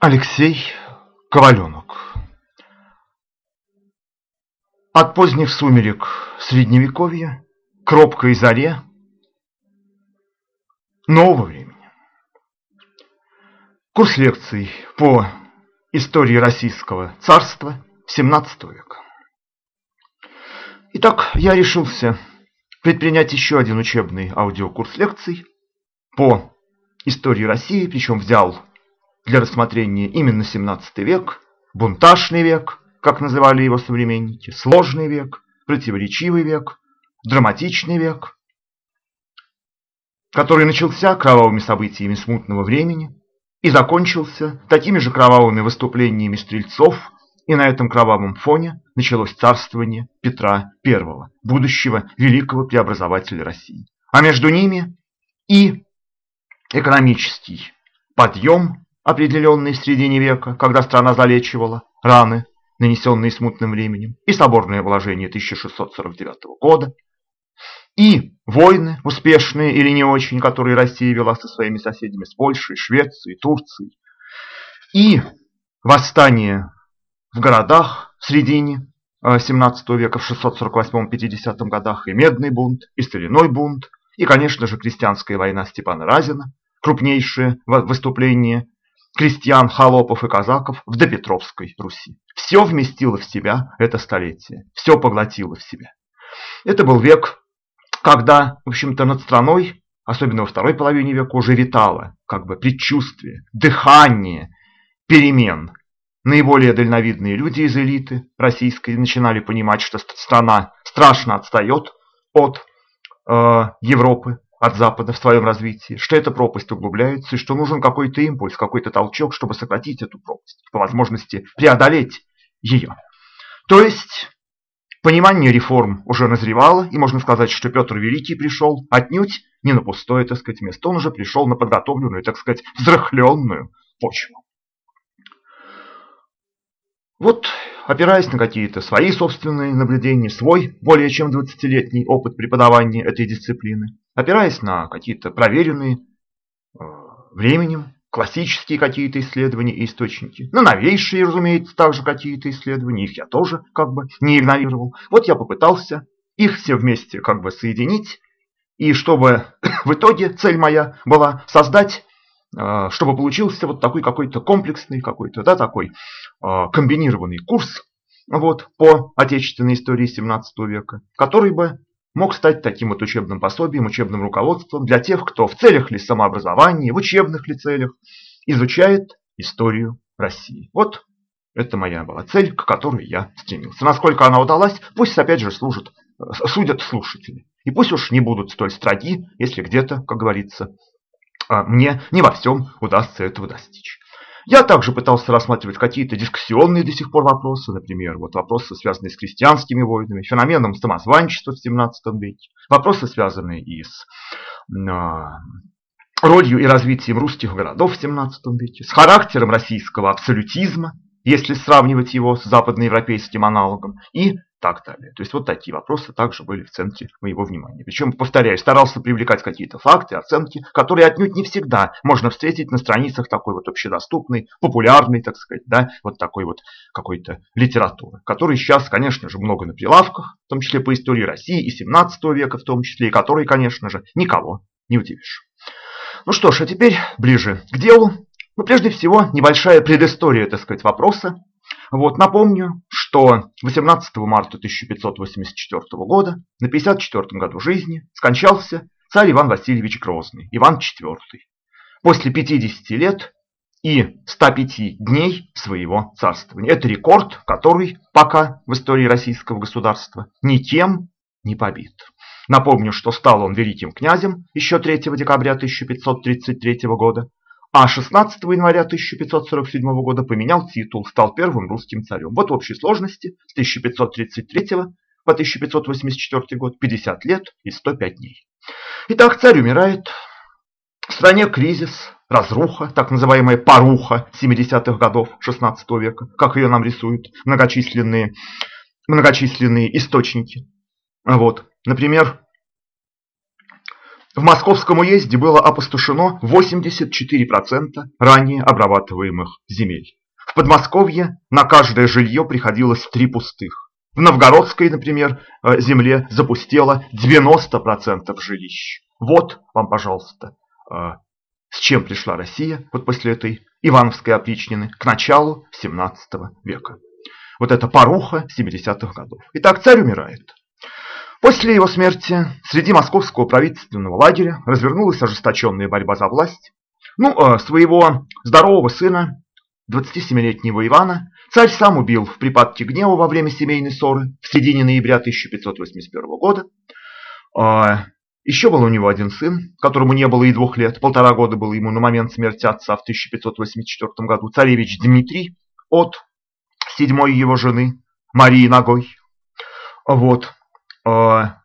Алексей Коваленок От поздних сумерек Средневековья к робкой заре нового времени. Курс лекций по истории Российского царства XVII века. Итак, я решился предпринять еще один учебный аудиокурс лекций по истории России, причем взял для рассмотрения именно 17 век, бунтажный век, как называли его современники, сложный век, противоречивый век, драматичный век, который начался кровавыми событиями смутного времени и закончился такими же кровавыми выступлениями стрельцов, и на этом кровавом фоне началось царствование Петра I, будущего великого преобразователя России. А между ними и экономический подъем определенный в середине века, когда страна залечивала раны, нанесенные смутным временем, и соборное вложение 1649 года, и войны, успешные или не очень, которые Россия вела со своими соседями, с Польшей, Швецией, Турцией, и восстание в городах в середине 17 века, в 648-50 годах, и Медный бунт, и Соляной бунт, и, конечно же, крестьянская война Степана Разина, крупнейшее выступление крестьян, холопов и казаков в допетровской Руси. Все вместило в себя это столетие, все поглотило в себя. Это был век, когда, в общем-то, над страной, особенно во второй половине века, уже витало как бы предчувствие, дыхание перемен. Наиболее дальновидные люди из элиты российской начинали понимать, что страна страшно отстает от э, Европы, от Запада в своем развитии, что эта пропасть углубляется и что нужен какой-то импульс, какой-то толчок, чтобы сократить эту пропасть, по возможности преодолеть ее. То есть понимание реформ уже назревало, и можно сказать, что Петр Великий пришел отнюдь не на пустое, так сказать, место, он уже пришел на подготовленную, так сказать, взрыхленную почву. Вот, опираясь на какие-то свои собственные наблюдения, свой более чем 20-летний опыт преподавания этой дисциплины, опираясь на какие-то проверенные э, временем классические какие-то исследования и источники, на новейшие, разумеется, также какие-то исследования, их я тоже как бы не игнорировал. Вот я попытался их все вместе как бы соединить, и чтобы в итоге цель моя была создать, чтобы получился вот такой какой-то комплексный, какой-то, да, такой э, комбинированный курс вот, по отечественной истории 17 века, который бы мог стать таким вот учебным пособием, учебным руководством для тех, кто в целях ли самообразования, в учебных ли целях изучает историю России. Вот это моя была цель, к которой я стремился. Насколько она удалась, пусть опять же служат, судят слушатели. И пусть уж не будут столь строги, если где-то, как говорится, мне не во всем удастся этого достичь. Я также пытался рассматривать какие-то дискуссионные до сих пор вопросы, например, вот вопросы, связанные с крестьянскими войнами, феноменом самозванчества в 17 веке, вопросы, связанные и с э, ролью и развитием русских городов в 17 веке, с характером российского абсолютизма, если сравнивать его с западноевропейским аналогом, и так далее. То есть вот такие вопросы также были в центре моего внимания. Причем, повторяю, старался привлекать какие-то факты, оценки, которые отнюдь не всегда можно встретить на страницах такой вот общедоступной, популярной, так сказать, да, вот такой вот какой-то литературы, которой сейчас, конечно же, много на прилавках, в том числе по истории России и 17 века в том числе, и которые, конечно же, никого не удивишь. Ну что ж, а теперь ближе к делу. Ну, прежде всего, небольшая предыстория, так сказать, вопроса, вот, напомню, что 18 марта 1584 года, на 54 году жизни, скончался царь Иван Васильевич Грозный, Иван IV, после 50 лет и 105 дней своего царствования. Это рекорд, который пока в истории российского государства никем не побит. Напомню, что стал он великим князем еще 3 декабря 1533 года, а 16 января 1547 года поменял титул, стал первым русским царем. Вот в общей сложности с 1533 по 1584 год 50 лет и 105 дней. Итак, царь умирает, в стране кризис, разруха, так называемая паруха 70-х годов 16 века, как ее нам рисуют многочисленные, многочисленные источники. Вот. Например, в Московском уезде было опустошено 84% ранее обрабатываемых земель. В Подмосковье на каждое жилье приходилось три пустых. В Новгородской, например, э, земле запустело 90% жилищ. Вот вам, пожалуйста, э, с чем пришла Россия вот после этой Ивановской опричнины к началу 17 века. Вот это поруха 70-х годов. Итак, царь умирает. После его смерти среди московского правительственного лагеря развернулась ожесточенная борьба за власть. Ну, а своего здорового сына, 27-летнего Ивана, царь сам убил в припадке гнева во время семейной ссоры в середине ноября 1581 года. А, еще был у него один сын, которому не было и двух лет, полтора года было ему на момент смерти отца в 1584 году, царевич Дмитрий от седьмой его жены Марии Ногой. Вот. А,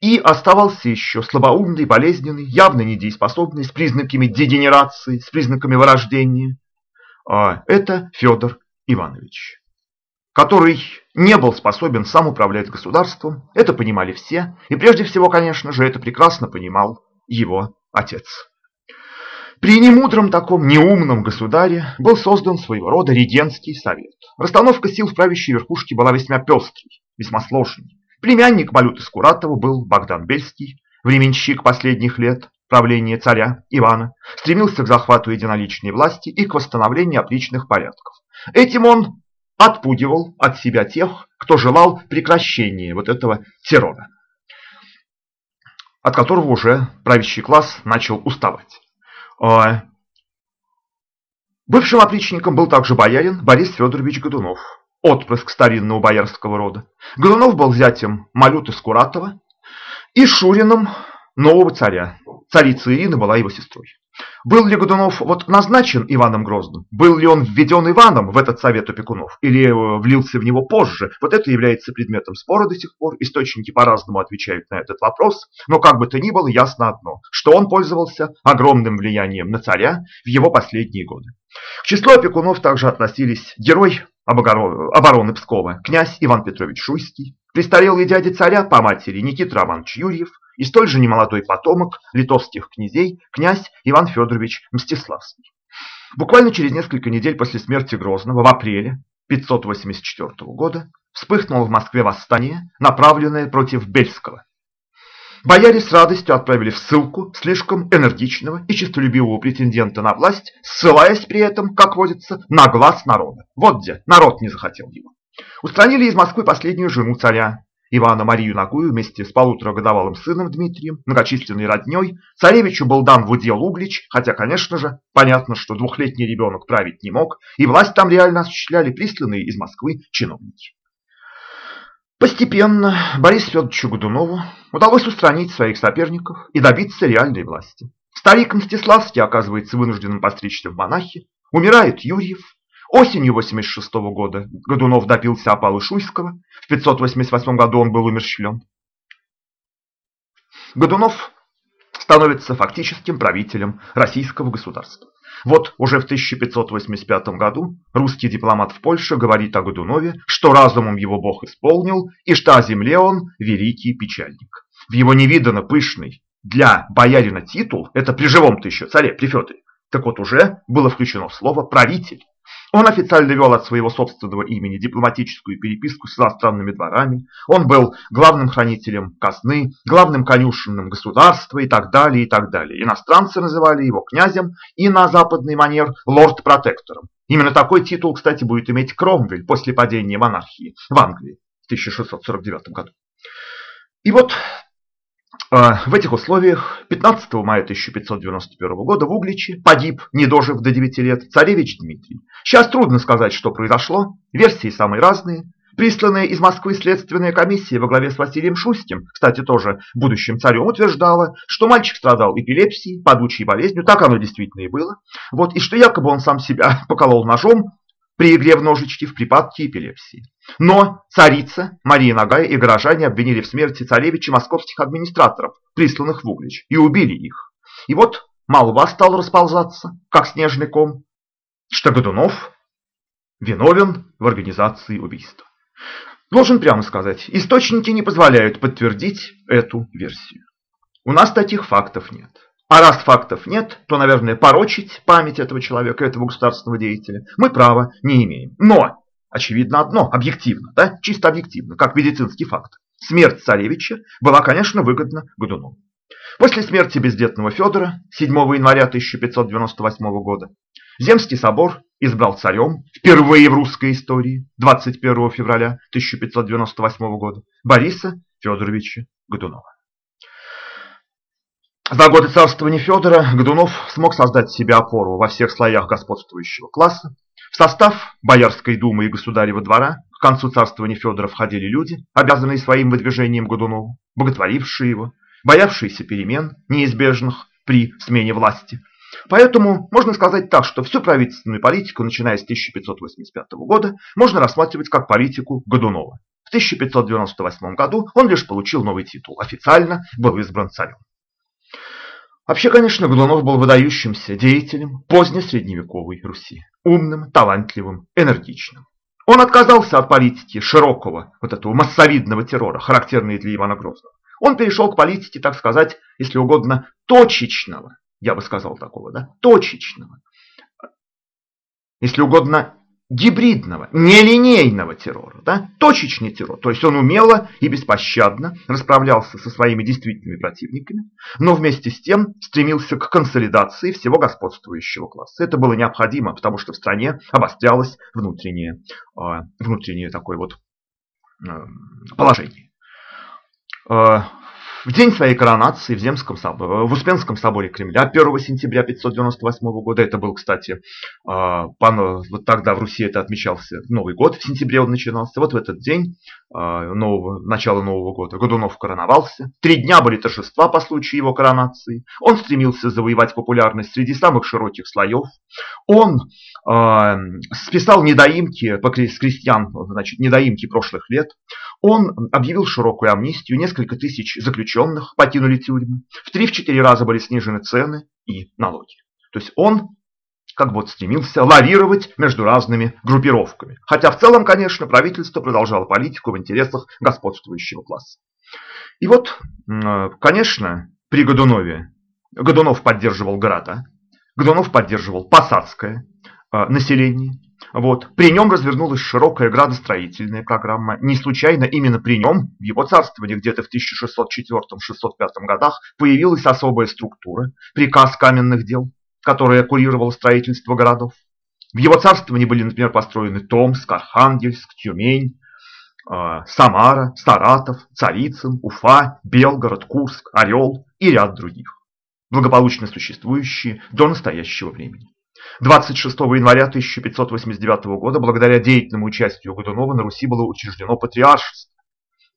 и оставался еще слабоумный, болезненный, явно недееспособный, с признаками дегенерации, с признаками вырождения. А, это Федор Иванович, который не был способен сам управлять государством. Это понимали все. И прежде всего, конечно же, это прекрасно понимал его отец. При немудром таком неумном государе был создан своего рода регентский совет. Расстановка сил в правящей верхушке была весьма пестрой, весьма сложной. Племянник Малюты Скуратова был Богдан Бельский, временщик последних лет правления царя Ивана, стремился к захвату единоличной власти и к восстановлению опричных порядков. Этим он отпугивал от себя тех, кто желал прекращения вот этого террора, от которого уже правящий класс начал уставать. А, бывшим опричником был также боярин Борис Федорович Годунов, отпрыск старинного боярского рода. Годунов был зятем Малюты Скуратова и Шурином нового царя. Царица Ирина была его сестрой. Был ли Годунов вот назначен Иваном Грозным? Был ли он введен Иваном в этот совет опекунов? Или э, влился в него позже? Вот это является предметом спора до сих пор. Источники по-разному отвечают на этот вопрос. Но как бы то ни было, ясно одно, что он пользовался огромным влиянием на царя в его последние годы. К числу опекунов также относились герой обороны Пскова, князь Иван Петрович Шуйский, престарелый дядя царя по матери Никита Романович Юрьев и столь же немолодой потомок литовских князей, князь Иван Федорович Мстиславский. Буквально через несколько недель после смерти Грозного, в апреле 584 года, вспыхнуло в Москве восстание, направленное против Бельского, Бояре с радостью отправили в ссылку слишком энергичного и честолюбивого претендента на власть, ссылаясь при этом, как водится, на глаз народа. Вот где народ не захотел его. Устранили из Москвы последнюю жену царя, Ивана Марию Нагую вместе с полуторагодовалым сыном Дмитрием, многочисленной родней. Царевичу был дан в удел Углич, хотя, конечно же, понятно, что двухлетний ребенок править не мог, и власть там реально осуществляли присланные из Москвы чиновники. Постепенно Борису Федоровичу Годунову удалось устранить своих соперников и добиться реальной власти. Старик Мстиславский оказывается вынужденным постричься в монахи, умирает Юрьев. Осенью 86 -го года Годунов допился опалы Шуйского, в 588 году он был умерщвлен. Годунов становится фактическим правителем российского государства. Вот уже в 1585 году русский дипломат в Польше говорит о Годунове, что разумом его Бог исполнил, и что о земле он великий печальник. В его невиданно пышный для боярина титул, это при живом-то еще царе, при Федоре, так вот уже было включено слово «правитель». Он официально вел от своего собственного имени дипломатическую переписку с иностранными дворами. Он был главным хранителем казны, главным конюшенным государства и так далее, и так далее. Иностранцы называли его князем и на западный манер лорд-протектором. Именно такой титул, кстати, будет иметь Кромвель после падения монархии в Англии в 1649 году. И вот в этих условиях 15 мая 1591 года в Угличе погиб, не дожив до 9 лет, царевич Дмитрий. Сейчас трудно сказать, что произошло, версии самые разные. Присланная из Москвы следственная комиссия во главе с Василием Шуйским, кстати, тоже будущим царем, утверждала, что мальчик страдал эпилепсией, падучей болезнью, так оно действительно и было, вот, и что якобы он сам себя поколол ножом при игре в ножички в припадке эпилепсии. Но царица Мария Нагая и горожане обвинили в смерти царевича московских администраторов, присланных в Углич, и убили их. И вот молва стала расползаться, как снежный ком, что Годунов виновен в организации убийства. Должен прямо сказать, источники не позволяют подтвердить эту версию. У нас таких фактов нет. А раз фактов нет, то, наверное, порочить память этого человека, этого государственного деятеля мы права не имеем. Но, очевидно одно, объективно, да, чисто объективно, как медицинский факт. Смерть царевича была, конечно, выгодна Годунову. После смерти бездетного Федора 7 января 1598 года Земский собор избрал царем впервые в русской истории 21 февраля 1598 года Бориса Федоровича Годунова. За годы царствования Федора Годунов смог создать себе опору во всех слоях господствующего класса. В состав Боярской думы и Государева двора к концу царствования Федора входили люди, обязанные своим выдвижением Годунову, боготворившие его, боявшиеся перемен, неизбежных при смене власти. Поэтому можно сказать так, что всю правительственную политику, начиная с 1585 года, можно рассматривать как политику Годунова. В 1598 году он лишь получил новый титул, официально был избран царем. Вообще, конечно, Годунов был выдающимся деятелем позднесредневековой Руси. Умным, талантливым, энергичным. Он отказался от политики широкого, вот этого массовидного террора, характерной для Ивана Грозного. Он перешел к политике, так сказать, если угодно, точечного, я бы сказал такого, да, точечного, если угодно, гибридного, нелинейного террора, да? точечный террор. То есть он умело и беспощадно расправлялся со своими действительными противниками, но вместе с тем стремился к консолидации всего господствующего класса. Это было необходимо, потому что в стране обострялось внутреннее, а, внутреннее такое вот а, положение. В день своей коронации в, Земском в Успенском соборе Кремля 1 сентября 598 года, это был, кстати, а, вот тогда в Руси это отмечался Новый год, в сентябре он начинался, вот в этот день а, нового, начала Нового года Годунов короновался. Три дня были торжества по случаю его коронации. Он стремился завоевать популярность среди самых широких слоев. Он э, списал недоимки с крестьян, значит, недоимки прошлых лет. Он объявил широкую амнистию, несколько тысяч заключенных покинули тюрьмы, в 3-4 раза были снижены цены и налоги. То есть он как бы вот стремился лавировать между разными группировками. Хотя в целом, конечно, правительство продолжало политику в интересах господствующего класса. И вот, конечно, при Годунове Годунов поддерживал города, Годунов поддерживал посадское э, население, вот. При нем развернулась широкая градостроительная программа. Не случайно именно при нем, в его царствовании, где-то в 1604-605 годах, появилась особая структура, приказ каменных дел, которая курировала строительство городов. В его царствовании были, например, построены Томск, Архангельск, Тюмень, э, Самара, Саратов, Царицын, Уфа, Белгород, Курск, Орел и ряд других, благополучно существующие до настоящего времени. 26 января 1589 года, благодаря деятельному участию Годунова, на Руси было учреждено патриаршество.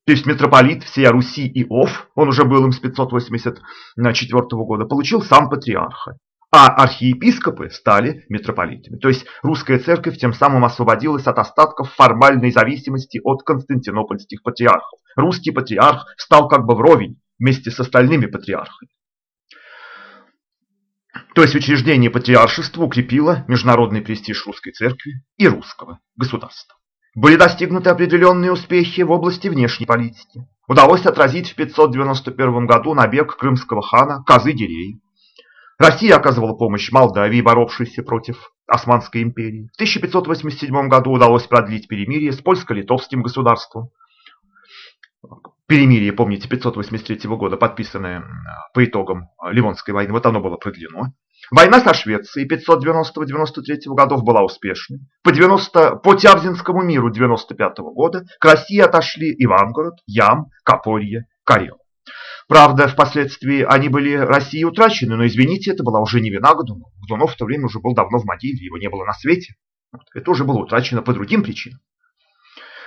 То есть митрополит всея Руси и Ов, он уже был им с 584 года, получил сам патриарха. А архиепископы стали митрополитами. То есть русская церковь тем самым освободилась от остатков формальной зависимости от константинопольских патриархов. Русский патриарх стал как бы вровень вместе с остальными патриархами. То есть учреждение патриаршества укрепило международный престиж русской церкви и русского государства. Были достигнуты определенные успехи в области внешней политики. Удалось отразить в 591 году набег крымского хана Казы-Гирея. Россия оказывала помощь Молдавии, боровшейся против Османской империи. В 1587 году удалось продлить перемирие с польско-литовским государством. Перемирие, помните, 583 года, подписанное по итогам Ливонской войны, вот оно было продлено. Война со Швецией 590-93 годов была успешной. По, 90, по Тявзинскому миру 95 года к России отошли Ивангород, Ям, Копорье, Карел. Правда, впоследствии они были России утрачены, но, извините, это была уже не вина Годунова. Годунов в то время уже был давно в могиле, его не было на свете. Это уже было утрачено по другим причинам.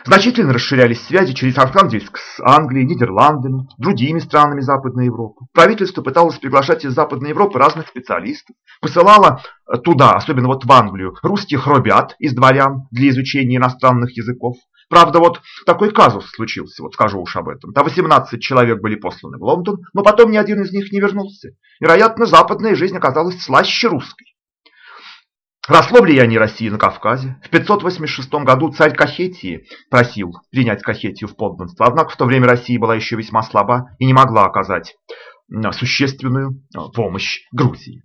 Значительно расширялись связи через Архангельск с Англией, Нидерландами, другими странами Западной Европы. Правительство пыталось приглашать из Западной Европы разных специалистов, посылало э, туда, особенно вот в Англию, русских ребят из дворян для изучения иностранных языков. Правда, вот такой казус случился, вот скажу уж об этом. Там 18 человек были посланы в Лондон, но потом ни один из них не вернулся. Вероятно, западная жизнь оказалась слаще русской. Росло влияние России на Кавказе. В 586 году царь Кахетии просил принять Кахетию в подданство, однако в то время Россия была еще весьма слаба и не могла оказать существенную помощь Грузии.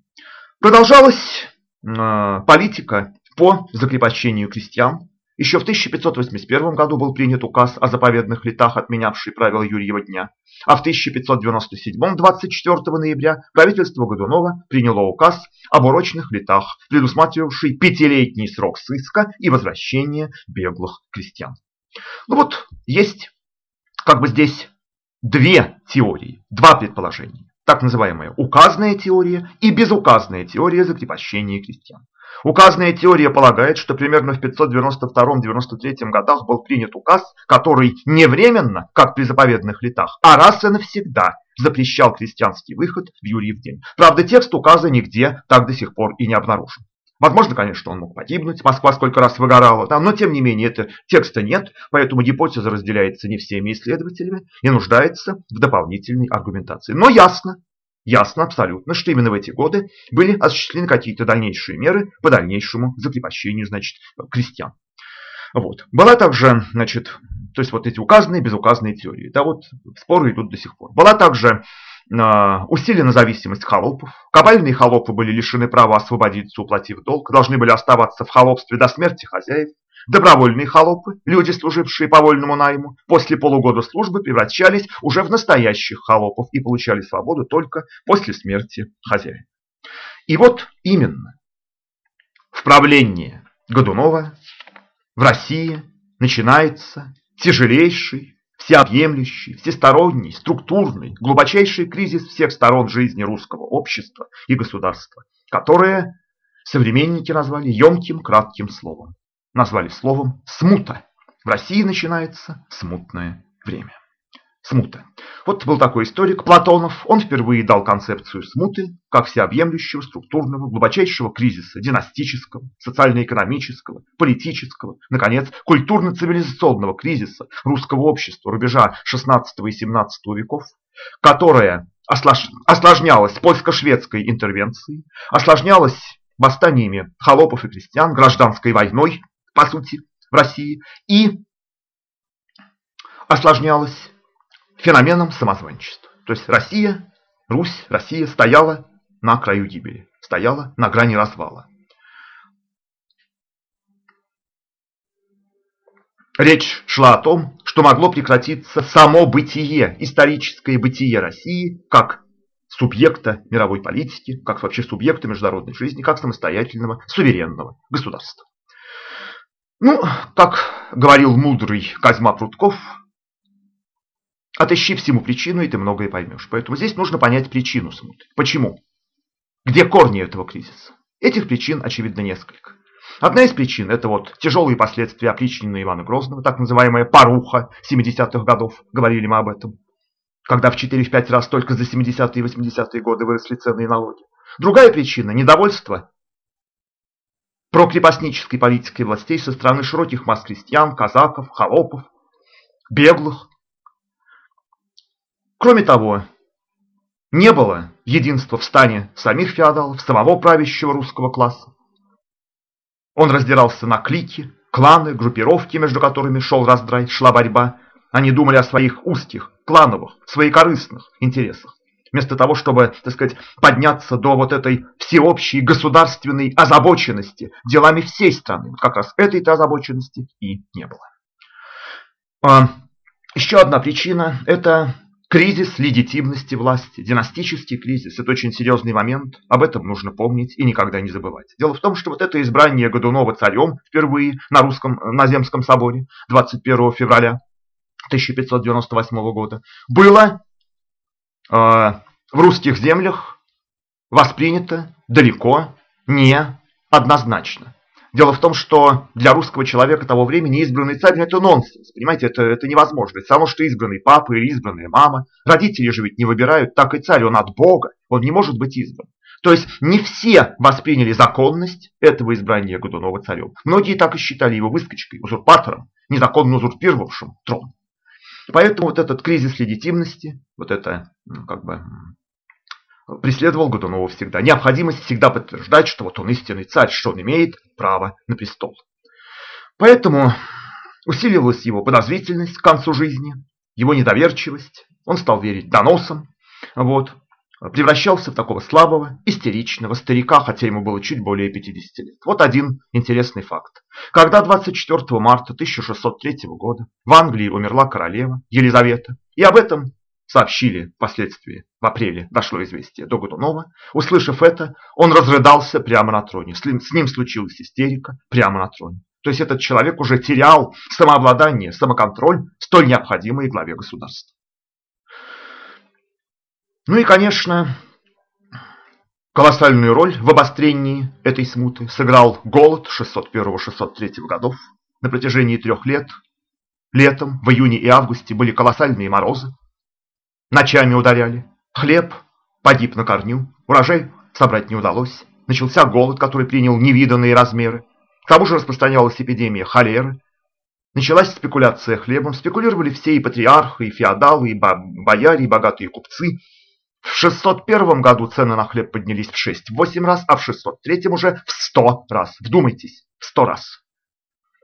Продолжалась политика по закрепощению крестьян. Еще в 1581 году был принят указ о заповедных летах, отменявший правила Юрьева дня. А в 1597, 24 ноября, правительство Годунова приняло указ об урочных летах, предусматривавший пятилетний срок сыска и возвращение беглых крестьян. Ну вот, есть как бы здесь две теории, два предположения. Так называемая указная теория и безуказная теория закрепощения крестьян. Указная теория полагает, что примерно в 592-93 годах был принят указ, который не временно, как при заповедных летах, а раз и навсегда запрещал крестьянский выход в Юрьев день. Правда, текст указа нигде так до сих пор и не обнаружен. Возможно, конечно, он мог погибнуть, Москва сколько раз выгорала, там, но тем не менее это, текста нет, поэтому гипотеза разделяется не всеми исследователями и нуждается в дополнительной аргументации. Но ясно, ясно абсолютно, что именно в эти годы были осуществлены какие-то дальнейшие меры по дальнейшему закрепощению значит, крестьян. Вот. Была также, значит, то есть вот эти указанные и безуказанные теории. Да, вот споры идут до сих пор. Была также э, усилена зависимость холопов. Кабальные холопы были лишены права освободиться, уплатив долг, должны были оставаться в холопстве до смерти хозяев. Добровольные холопы, люди, служившие по вольному найму, после полугода службы превращались уже в настоящих холопов и получали свободу только после смерти хозяина. И вот именно в правлении Годунова в России начинается тяжелейший, всеобъемлющий, всесторонний, структурный, глубочайший кризис всех сторон жизни русского общества и государства, которое современники назвали емким кратким словом назвали словом «смута». В России начинается смутное время. Смута. Вот был такой историк Платонов. Он впервые дал концепцию смуты как всеобъемлющего, структурного, глубочайшего кризиса, династического, социально-экономического, политического, наконец, культурно-цивилизационного кризиса русского общества рубежа XVI и XVII веков, которое осложнялось польско-шведской интервенцией, осложнялось восстаниями холопов и крестьян, гражданской войной, по сути, в России, и осложнялось феноменом самозванчества. То есть Россия, Русь, Россия стояла на краю гибели, стояла на грани развала. Речь шла о том, что могло прекратиться само бытие, историческое бытие России, как субъекта мировой политики, как вообще субъекта международной жизни, как самостоятельного суверенного государства. Ну, как говорил мудрый Козьма Прутков, отыщи всему причину, и ты многое поймешь. Поэтому здесь нужно понять причину смуты. Почему? Где корни этого кризиса? Этих причин, очевидно, несколько. Одна из причин – это вот тяжелые последствия опричнины Ивана Грозного, так называемая паруха 70-х годов, говорили мы об этом, когда в 4-5 раз только за 70-е и 80-е годы выросли цены и налоги. Другая причина – недовольство прокрепостнической политикой властей со стороны широких масс крестьян, казаков, холопов, беглых. Кроме того, не было единства в стане самих феодалов, самого правящего русского класса. Он раздирался на клики, кланы, группировки, между которыми шел раздрай, шла борьба. Они думали о своих узких, клановых, своекорыстных интересах вместо того, чтобы, так сказать, подняться до вот этой всеобщей государственной озабоченности делами всей страны. Вот как раз этой-то озабоченности и не было. А, еще одна причина – это кризис легитимности власти, династический кризис. Это очень серьезный момент, об этом нужно помнить и никогда не забывать. Дело в том, что вот это избрание Годунова царем впервые на русском на Земском соборе 21 февраля 1598 года было в русских землях воспринято далеко не однозначно. Дело в том, что для русского человека того времени избранный царь – это нонсенс. Понимаете, это, это невозможно. Само, что избранный папа или избранная мама. Родители же ведь не выбирают, так и царь, он от Бога, он не может быть избран. То есть не все восприняли законность этого избрания Годунова царем. Многие так и считали его выскочкой, узурпатором, незаконно узурпировавшим трон. Поэтому вот этот кризис легитимности, вот это ну, как бы преследовал Годунова всегда. Необходимость всегда подтверждать, что вот он истинный царь, что он имеет право на престол. Поэтому усиливалась его подозрительность к концу жизни, его недоверчивость, он стал верить доносам. Вот. Превращался в такого слабого, истеричного старика, хотя ему было чуть более 50 лет. Вот один интересный факт. Когда 24 марта 1603 года в Англии умерла королева Елизавета, и об этом сообщили впоследствии, в апреле дошло известие до Годунова, услышав это, он разрыдался прямо на троне. С ним случилась истерика прямо на троне. То есть этот человек уже терял самообладание, самоконтроль, столь необходимые главе государства. Ну и, конечно, колоссальную роль в обострении этой смуты сыграл голод 601-603 годов. На протяжении трех лет, летом, в июне и августе были колоссальные морозы, ночами ударяли, хлеб погиб на корню, урожай собрать не удалось, начался голод, который принял невиданные размеры, к тому же распространялась эпидемия холеры, началась спекуляция хлебом, спекулировали все и патриархи, и феодалы, и бояре, и богатые купцы – в 601 году цены на хлеб поднялись в 6-8 раз, а в 603 уже в 100 раз. Вдумайтесь, в 100 раз.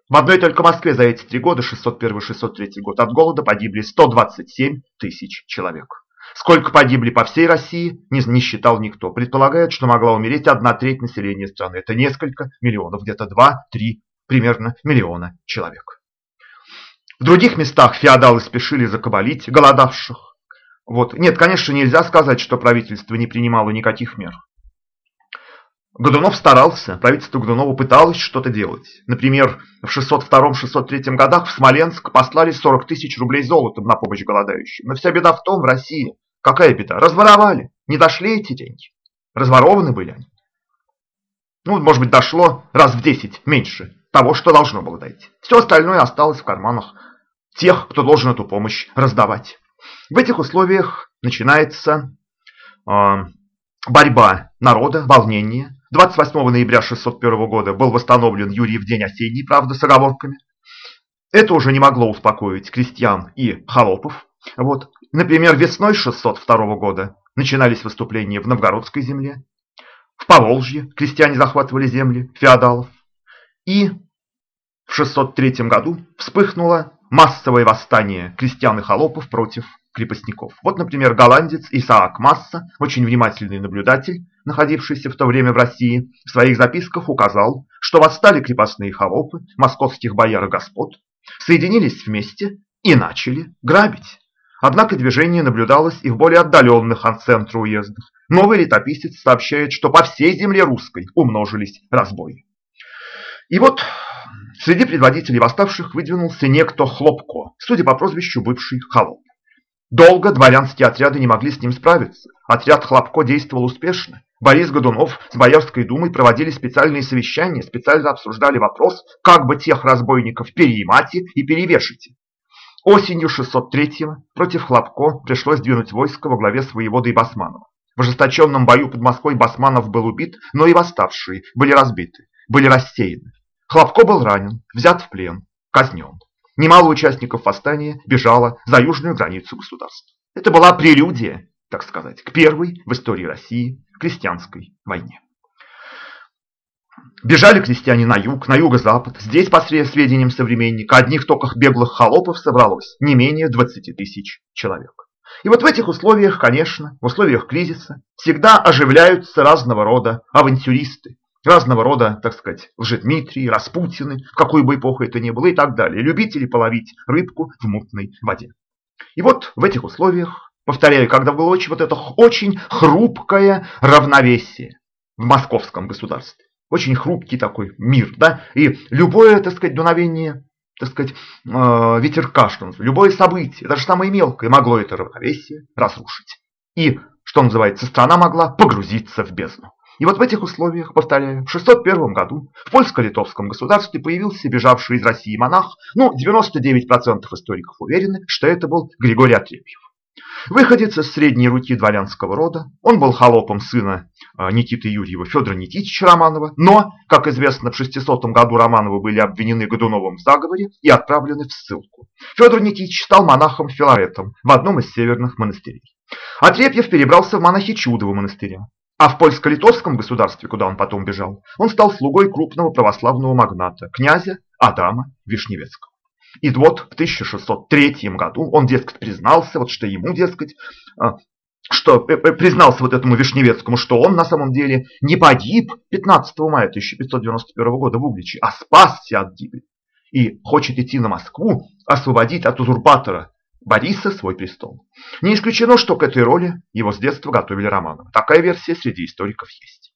В одной только Москве за эти три года, 601-603 год, от голода погибли 127 тысяч человек. Сколько погибли по всей России, не, не считал никто. Предполагает, что могла умереть одна треть населения страны. Это несколько миллионов, где-то 2-3 примерно миллиона человек. В других местах феодалы спешили закабалить голодавших. Вот. Нет, конечно, нельзя сказать, что правительство не принимало никаких мер. Годунов старался, правительство Годунова пыталось что-то делать. Например, в 602-603 годах в Смоленск послали 40 тысяч рублей золотом на помощь голодающим. Но вся беда в том, в России, какая беда? Разворовали, не дошли эти деньги. Разворованы были они. Ну, может быть, дошло раз в 10 меньше того, что должно было дойти. Все остальное осталось в карманах тех, кто должен эту помощь раздавать. В этих условиях начинается э, борьба народа, волнение. 28 ноября 601 года был восстановлен Юрьев день осенний, правда, с оговорками. Это уже не могло успокоить крестьян и холопов. Вот. Например, весной 602 года начинались выступления в Новгородской земле. В Поволжье крестьяне захватывали земли феодалов. И в 603 году вспыхнуло массовое восстание крестьян и холопов против крепостников. Вот, например, голландец Исаак Масса, очень внимательный наблюдатель, находившийся в то время в России, в своих записках указал, что восстали крепостные холопы, московских бояр и господ, соединились вместе и начали грабить. Однако движение наблюдалось и в более отдаленных от центра уездах. Новый летописец сообщает, что по всей земле русской умножились разбои. И вот среди предводителей восставших выдвинулся некто Хлопко, судя по прозвищу бывший холоп. Долго дворянские отряды не могли с ним справиться. Отряд Хлопко действовал успешно. Борис Годунов с Боярской думой проводили специальные совещания, специально обсуждали вопрос, как бы тех разбойников переимать и перевешить. Осенью 603-го против Хлопко пришлось двинуть войско во главе с воеводой Басманова. В ожесточенном бою под Москвой Басманов был убит, но и восставшие были разбиты, были рассеяны. Хлопко был ранен, взят в плен, казнен. Немало участников восстания бежало за южную границу государства. Это была прелюдия, так сказать, к первой в истории России крестьянской войне. Бежали крестьяне на юг, на юго-запад. Здесь, по сведениям современника, одних только беглых холопов собралось не менее 20 тысяч человек. И вот в этих условиях, конечно, в условиях кризиса, всегда оживляются разного рода авантюристы, разного рода, так сказать, лжедмитрии, распутины, в какую бы эпоху это ни было и так далее. Любители половить рыбку в мутной воде. И вот в этих условиях, повторяю, когда было очень, вот это очень хрупкое равновесие в московском государстве, очень хрупкий такой мир, да, и любое, так сказать, дуновение, так сказать, э, ветерка, что называется, любое событие, даже самое мелкое, могло это равновесие разрушить. И, что называется, страна могла погрузиться в бездну. И вот в этих условиях, повторяю, в 601 году в польско-литовском государстве появился бежавший из России монах, ну, 99% историков уверены, что это был Григорий Отрепьев. Выходец из средней руки дворянского рода, он был холопом сына а, Никиты Юрьева Федора Никитича Романова, но, как известно, в 600 году Романовы были обвинены Годуновым в заговоре и отправлены в ссылку. Федор Никитич стал монахом-филаретом в одном из северных монастырей. Отрепьев перебрался в монахи Чудово монастыря. А в польско-литовском государстве, куда он потом бежал, он стал слугой крупного православного магната, князя Адама Вишневецкого. И вот в 1603 году он, дескать, признался, вот что ему, дескать, а, что признался вот этому Вишневецкому, что он на самом деле не погиб 15 мая 1591 года в Угличе, а спасся от гибели и хочет идти на Москву, освободить от узурпатора Бориса свой престол. Не исключено, что к этой роли его с детства готовили Романова. Такая версия среди историков есть.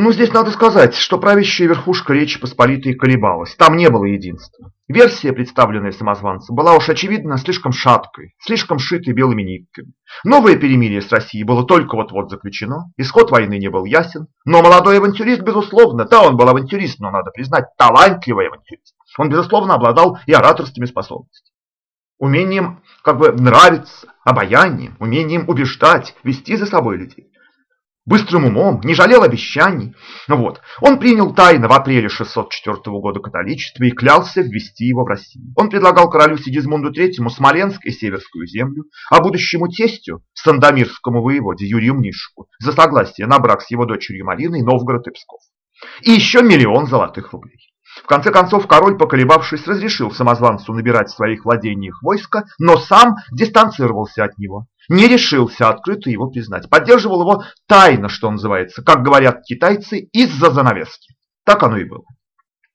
Ну, здесь надо сказать, что правящая верхушка Речи Посполитой колебалась. Там не было единства. Версия, представленная самозванцем, была уж очевидно слишком шаткой, слишком шитой белыми нитками. Новое перемирие с Россией было только вот-вот заключено, исход войны не был ясен, но молодой авантюрист, безусловно, да, он был авантюрист, но надо признать, талантливый авантюрист. Он, безусловно, обладал и ораторскими способностями. Умением как бы нравиться, обаянием, умением убеждать, вести за собой людей быстрым умом, не жалел обещаний. Вот. Он принял тайно в апреле 604 года католичество и клялся ввести его в Россию. Он предлагал королю Сигизмунду III Смоленск и Северскую землю, а будущему тестю, Сандомирскому воеводе Юрию Мнишку, за согласие на брак с его дочерью Мариной Новгород и Псков. И еще миллион золотых рублей. В конце концов, король, поколебавшись, разрешил самозванцу набирать в своих владениях войско, но сам дистанцировался от него не решился открыто его признать. Поддерживал его тайно, что называется, как говорят китайцы, из-за занавески. Так оно и было.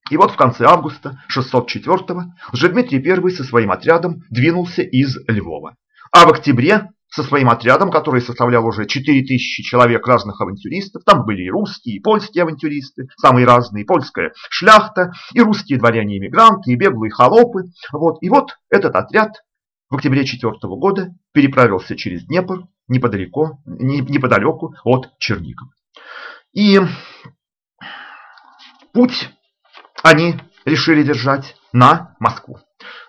И вот в конце августа 604-го Лжедмитрий I со своим отрядом двинулся из Львова. А в октябре со своим отрядом, который составлял уже 4000 человек разных авантюристов, там были и русские, и польские авантюристы, самые разные, польская шляхта, и русские дворяне-иммигранты, и беглые холопы. Вот. И вот этот отряд в октябре 4 года переправился через Днепр неподалеку, неподалеку от Чернигова. И путь они решили держать на Москву.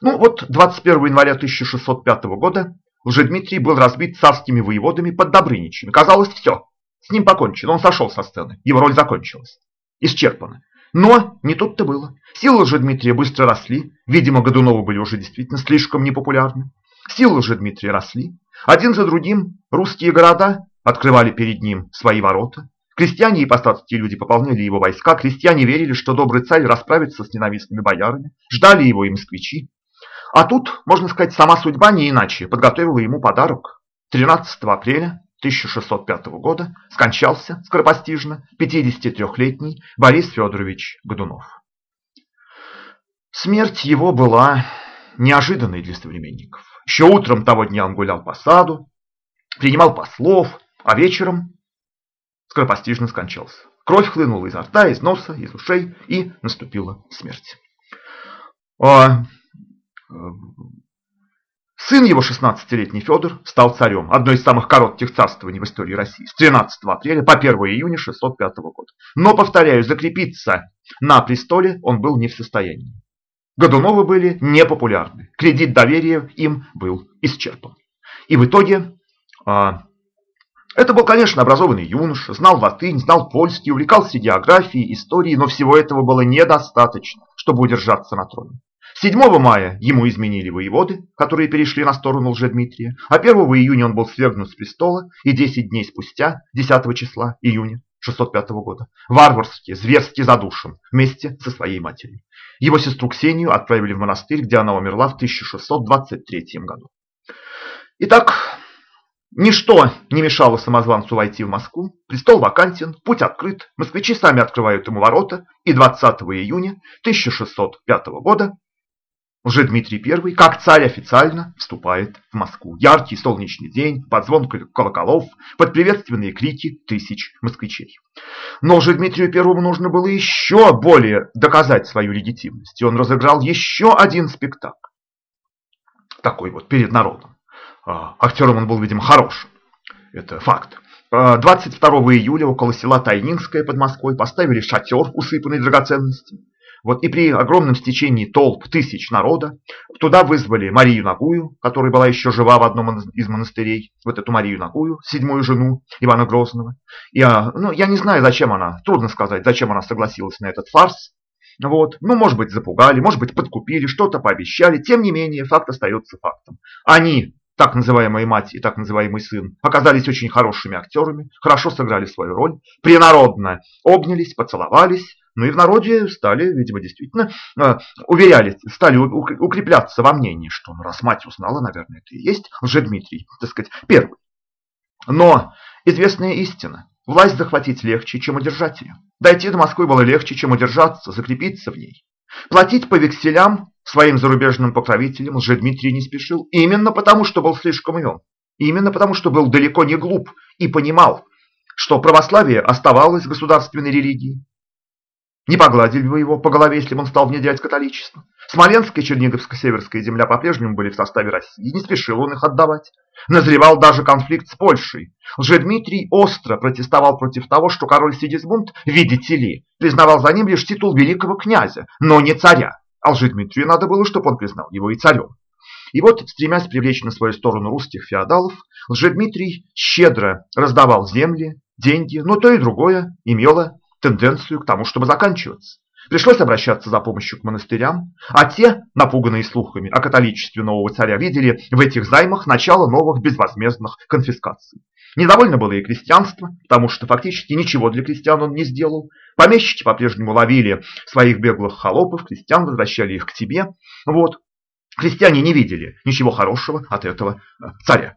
Ну вот 21 января 1605 года уже Дмитрий был разбит царскими воеводами под Добрыничами. Казалось, все, с ним покончено, он сошел со сцены, его роль закончилась, исчерпана. Но не тут-то было. Силы же Дмитрия быстро росли, видимо, Годуновы были уже действительно слишком непопулярны. Силы же Дмитрия росли. Один за другим русские города открывали перед ним свои ворота. Крестьяне и посадские люди пополняли его войска, крестьяне верили, что добрый царь расправится с ненавистными боярами, ждали его и москвичи. А тут, можно сказать, сама судьба не иначе подготовила ему подарок. 13 апреля 1605 года скончался скоропостижно 53-летний Борис Федорович Годунов. Смерть его была неожиданной для современников. Еще утром того дня он гулял по саду, принимал послов, а вечером скоропостижно скончался. Кровь хлынула изо рта, из носа, из ушей, и наступила смерть. Сын его, 16-летний Федор, стал царем, одно из самых коротких царствований в истории России, с 13 апреля по 1 июня 605 года. Но, повторяю, закрепиться на престоле он был не в состоянии. Годуновы были непопулярны, кредит доверия им был исчерпан. И в итоге, а, это был, конечно, образованный юноша, знал латынь, знал польский, увлекался географией, историей, но всего этого было недостаточно, чтобы удержаться на троне. 7 мая ему изменили воеводы, которые перешли на сторону Лжедмитрия, а 1 июня он был свергнут с престола, и 10 дней спустя, 10 числа июня 605 года, варварски, зверски задушен вместе со своей матерью. Его сестру Ксению отправили в монастырь, где она умерла в 1623 году. Итак, ничто не мешало самозванцу войти в Москву, престол вакантен, путь открыт, москвичи сами открывают ему ворота, и 20 июня 1605 года уже Дмитрий I, как царь официально, вступает в Москву. Яркий солнечный день, под звон колоколов, под приветственные крики тысяч москвичей. Но уже Дмитрию Первому нужно было еще более доказать свою легитимность. И он разыграл еще один спектакль. Такой вот, перед народом. А, актером он был, видимо, хорошим. Это факт. 22 а, июля около села Тайнинское под Москвой поставили шатер, усыпанный драгоценностями. Вот и при огромном стечении толп тысяч народа туда вызвали Марию Нагую, которая была еще жива в одном из монастырей, вот эту Марию Нагую, седьмую жену Ивана Грозного. И, а, ну, я не знаю, зачем она, трудно сказать, зачем она согласилась на этот фарс. Вот. Ну, может быть, запугали, может быть, подкупили, что-то пообещали. Тем не менее, факт остается фактом. Они так называемая мать и так называемый сын оказались очень хорошими актерами, хорошо сыграли свою роль, принародно обнялись, поцеловались, ну и в народе стали, видимо, действительно э, уверяли, стали укрепляться во мнении, что ну, раз мать узнала, наверное, это и есть Лжедмитрий, так сказать, первый. Но известная истина. Власть захватить легче, чем удержать ее. Дойти до Москвы было легче, чем удержаться, закрепиться в ней. Платить по векселям своим зарубежным покровителям Лжедмитрий не спешил, именно потому, что был слишком умен. Именно потому, что был далеко не глуп и понимал, что православие оставалось государственной религией. Не погладили бы его по голове, если бы он стал внедрять католичество. Смоленская и Черниговско-Северская земля по-прежнему были в составе России, не спешил он их отдавать. Назревал даже конфликт с Польшей. Лжедмитрий остро протестовал против того, что король Сигизмунд, видите ли, признавал за ним лишь титул великого князя, но не царя. А Лжедмитрию надо было, чтобы он признал его и царем. И вот, стремясь привлечь на свою сторону русских феодалов, Лжедмитрий щедро раздавал земли, деньги, но то и другое имело тенденцию к тому, чтобы заканчиваться. Пришлось обращаться за помощью к монастырям, а те, напуганные слухами о католичестве нового царя, видели в этих займах начало новых безвозмездных конфискаций. Недовольно было и крестьянство, потому что фактически ничего для крестьян он не сделал. Помещики по-прежнему ловили своих беглых холопов, крестьян возвращали их к себе. Вот. Крестьяне не видели ничего хорошего от этого э, царя.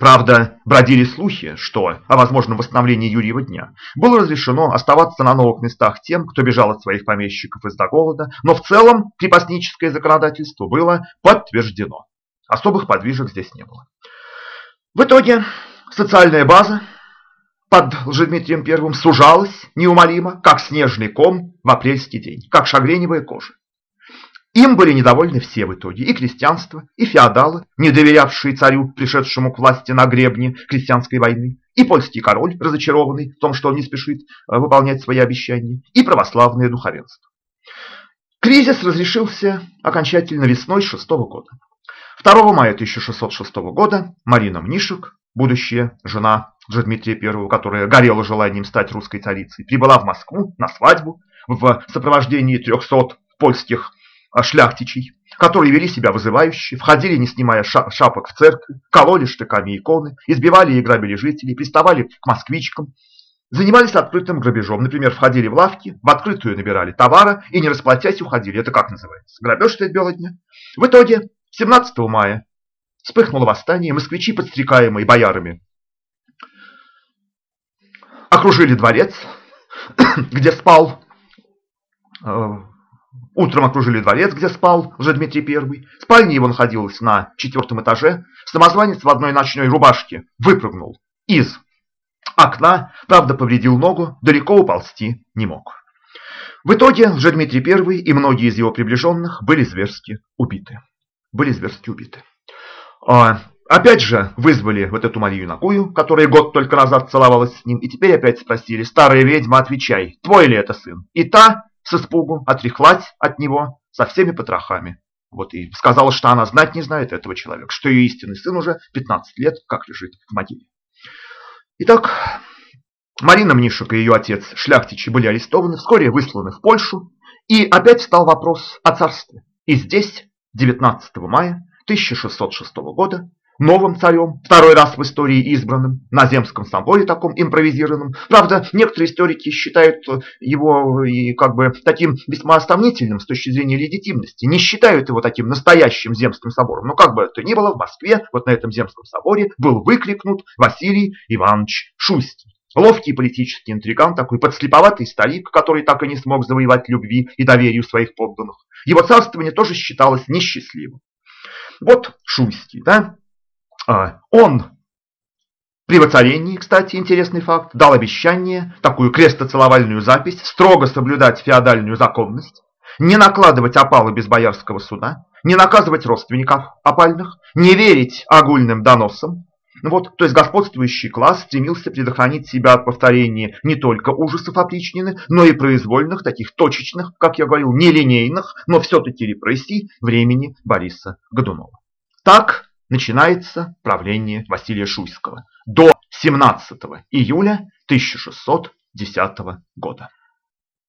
Правда, бродили слухи, что о возможном восстановлении Юрьева дня было разрешено оставаться на новых местах тем, кто бежал от своих помещиков из-за голода, но в целом крепостническое законодательство было подтверждено. Особых подвижек здесь не было. В итоге социальная база под Лжедмитрием I сужалась неумолимо, как снежный ком в апрельский день, как шагреневая кожа. Им были недовольны все в итоге, и крестьянство, и феодалы, не доверявшие царю, пришедшему к власти на гребне крестьянской войны, и польский король, разочарованный в том, что он не спешит э, выполнять свои обещания, и православное духовенство. Кризис разрешился окончательно весной 6 года. 2 мая 1606 года Марина Мнишек, будущая жена Дмитрия I, которая горела желанием стать русской царицей, прибыла в Москву на свадьбу в сопровождении 300 польских шляхтичей, которые вели себя вызывающе, входили, не снимая шапок в церковь, кололи штыками иконы, избивали и грабили жителей, приставали к москвичкам, занимались открытым грабежом. Например, входили в лавки, в открытую набирали товара и, не расплатясь, уходили. Это как называется? Грабеж средь бела дня. В итоге, 17 мая вспыхнуло восстание, москвичи, подстрекаемые боярами, окружили дворец, где спал э, Утром окружили дворец, где спал уже Дмитрий I. Спальня его находилась на четвертом этаже. Самозванец в одной ночной рубашке выпрыгнул из окна, правда повредил ногу, далеко уползти не мог. В итоге Дмитрий I и многие из его приближенных были зверски убиты. Были зверски убиты. А, опять же вызвали вот эту Марию Накую, которая год только назад целовалась с ним, и теперь опять спросили, старая ведьма, отвечай, твой ли это сын? И та с испугу отряхлась от него со всеми потрохами. Вот и сказала, что она знать не знает этого человека, что ее истинный сын уже 15 лет как лежит в могиле. Итак, Марина Мнишек и ее отец Шляхтичи были арестованы, вскоре высланы в Польшу, и опять встал вопрос о царстве. И здесь, 19 мая 1606 года, новым царем, второй раз в истории избранным, на земском соборе таком импровизированном. Правда, некоторые историки считают его и как бы таким весьма оставнительным с точки зрения легитимности, не считают его таким настоящим земским собором. Но как бы это ни было, в Москве, вот на этом земском соборе, был выкрикнут Василий Иванович Шуйский. Ловкий политический интриган, такой подслеповатый старик, который так и не смог завоевать любви и доверию своих подданных. Его царствование тоже считалось несчастливым. Вот Шуйский, да, он при воцарении, кстати, интересный факт, дал обещание, такую крестоцеловальную запись, строго соблюдать феодальную законность, не накладывать опалы без боярского суда, не наказывать родственников опальных, не верить огульным доносам. Вот, то есть господствующий класс стремился предохранить себя от повторения не только ужасов опричнины, но и произвольных, таких точечных, как я говорил, нелинейных, но все-таки репрессий времени Бориса Годунова. Так начинается правление Василия Шуйского до 17 июля 1610 года.